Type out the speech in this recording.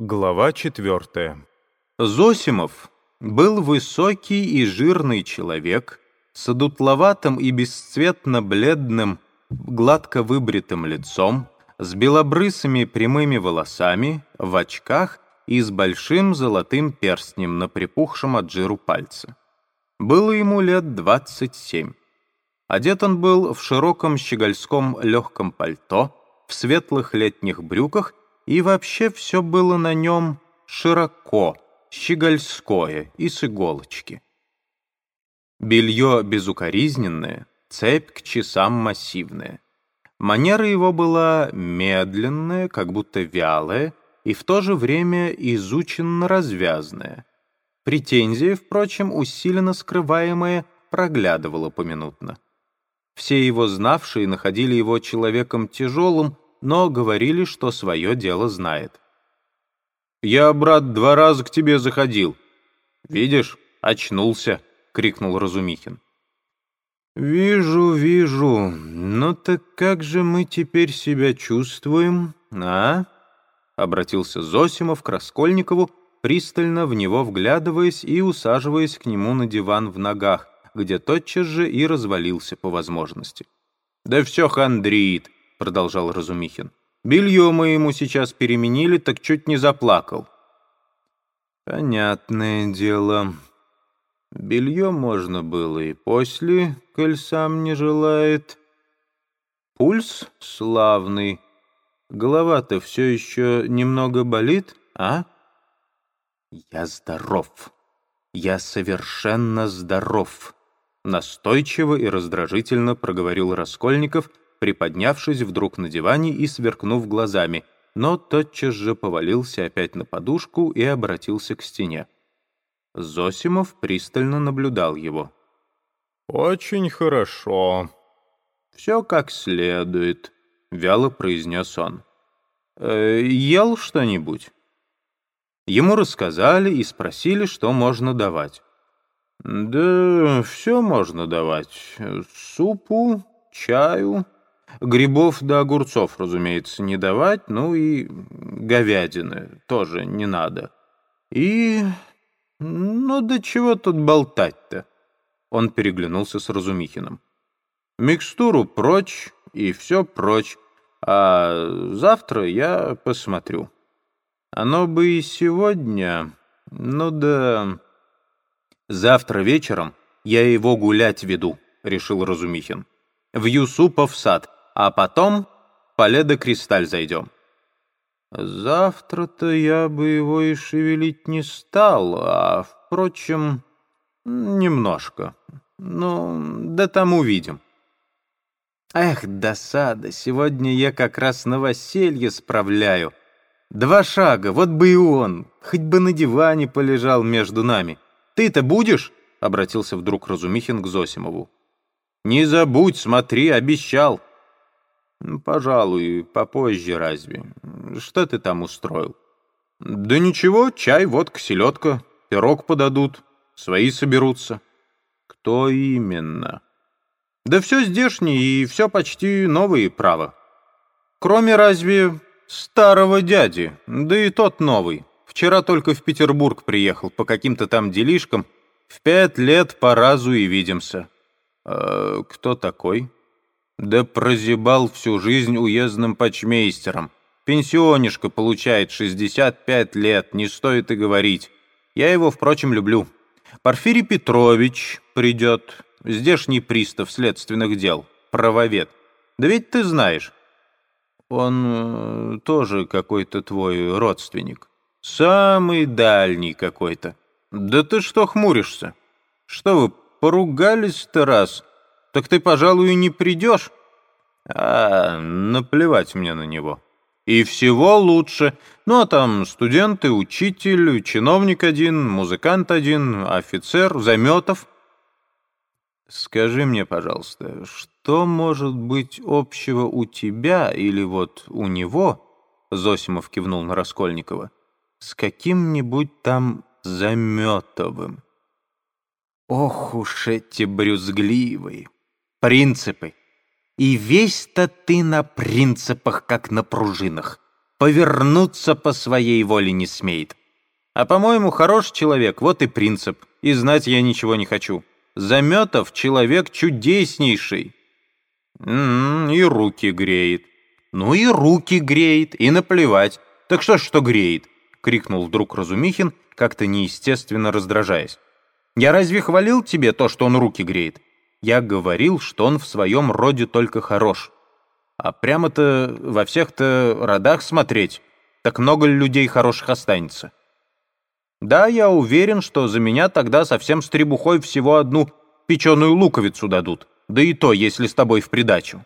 Глава четвертая. Зосимов был высокий и жирный человек с одутловатым и бесцветно-бледным, гладко выбритым лицом, с белобрысыми прямыми волосами, в очках и с большим золотым перстнем на припухшем от жиру пальце. Было ему лет двадцать семь. Одет он был в широком щегольском легком пальто, в светлых летних брюках и вообще все было на нем широко, щегольское и с иголочки. Белье безукоризненное, цепь к часам массивная. Манера его была медленная, как будто вялая, и в то же время изученно развязная. Претензия, впрочем, усиленно скрываемая, проглядывала поминутно. Все его знавшие находили его человеком тяжелым, но говорили, что свое дело знает. «Я, брат, два раза к тебе заходил. Видишь, очнулся», — крикнул Разумихин. «Вижу, вижу. Ну так как же мы теперь себя чувствуем, а?» Обратился Зосимов к Раскольникову, пристально в него вглядываясь и усаживаясь к нему на диван в ногах, где тотчас же и развалился по возможности. «Да все хандрит», — продолжал Разумихин. «Белье мы ему сейчас переменили, так чуть не заплакал». «Понятное дело. Белье можно было и после, коль сам не желает. Пульс славный. Голова-то все еще немного болит, а?» «Я здоров. Я совершенно здоров», — настойчиво и раздражительно проговорил Раскольников — приподнявшись вдруг на диване и сверкнув глазами, но тотчас же повалился опять на подушку и обратился к стене. Зосимов пристально наблюдал его. «Очень хорошо. Все как следует», — вяло произнес он. «Э, «Ел что-нибудь?» Ему рассказали и спросили, что можно давать. «Да все можно давать. Супу, чаю, Грибов да огурцов, разумеется, не давать, ну и говядины тоже не надо. И... ну да чего тут болтать-то? Он переглянулся с Разумихиным. Микстуру прочь и все прочь, а завтра я посмотрю. Оно бы и сегодня, ну да... Завтра вечером я его гулять веду, решил Разумихин. В Юсупов сад — а потом по ледокристаль зайдем. Завтра-то я бы его и шевелить не стал, а, впрочем, немножко. Ну, да там увидим. Эх, досада, сегодня я как раз новоселье справляю. Два шага, вот бы и он, хоть бы на диване полежал между нами. Ты-то будешь? — обратился вдруг Разумихин к Зосимову. «Не забудь, смотри, обещал». «Пожалуй, попозже разве. Что ты там устроил?» «Да ничего, чай, водка, селедка, пирог подадут, свои соберутся». «Кто именно?» «Да все здешнее и все почти новые, право. Кроме разве старого дяди, да и тот новый. Вчера только в Петербург приехал по каким-то там делишкам. В пять лет по разу и видимся». «Э, «Кто такой?» Да прозябал всю жизнь уездным почмейстером. Пенсионишка получает 65 лет, не стоит и говорить. Я его, впрочем, люблю. Порфирий Петрович придет, здешний пристав следственных дел, правовед. Да ведь ты знаешь. Он э, тоже какой-то твой родственник. Самый дальний какой-то. Да ты что хмуришься? Что вы, поругались-то раз? Так ты, пожалуй, не придешь. А, наплевать мне на него. И всего лучше. Ну, а там студенты, учитель, чиновник один, музыкант один, офицер, Заметов. Скажи мне, пожалуйста, что может быть общего у тебя или вот у него, Зосимов кивнул на Раскольникова, с каким-нибудь там Заметовым? Ох уж эти брюзгливые! Принципы. И весь-то ты на принципах, как на пружинах. повернуться по своей воле не смеет. А, по-моему, хороший человек, вот и принцип. И знать я ничего не хочу. Заметов человек чудеснейший. М -м, и руки греет. Ну и руки греет, и наплевать. Так что ж, что греет? Крикнул вдруг Разумихин, как-то неестественно раздражаясь. Я разве хвалил тебе то, что он руки греет? Я говорил, что он в своем роде только хорош. А прямо-то во всех-то родах смотреть, так много ли людей хороших останется? Да, я уверен, что за меня тогда совсем с требухой всего одну печеную луковицу дадут, да и то, если с тобой в придачу.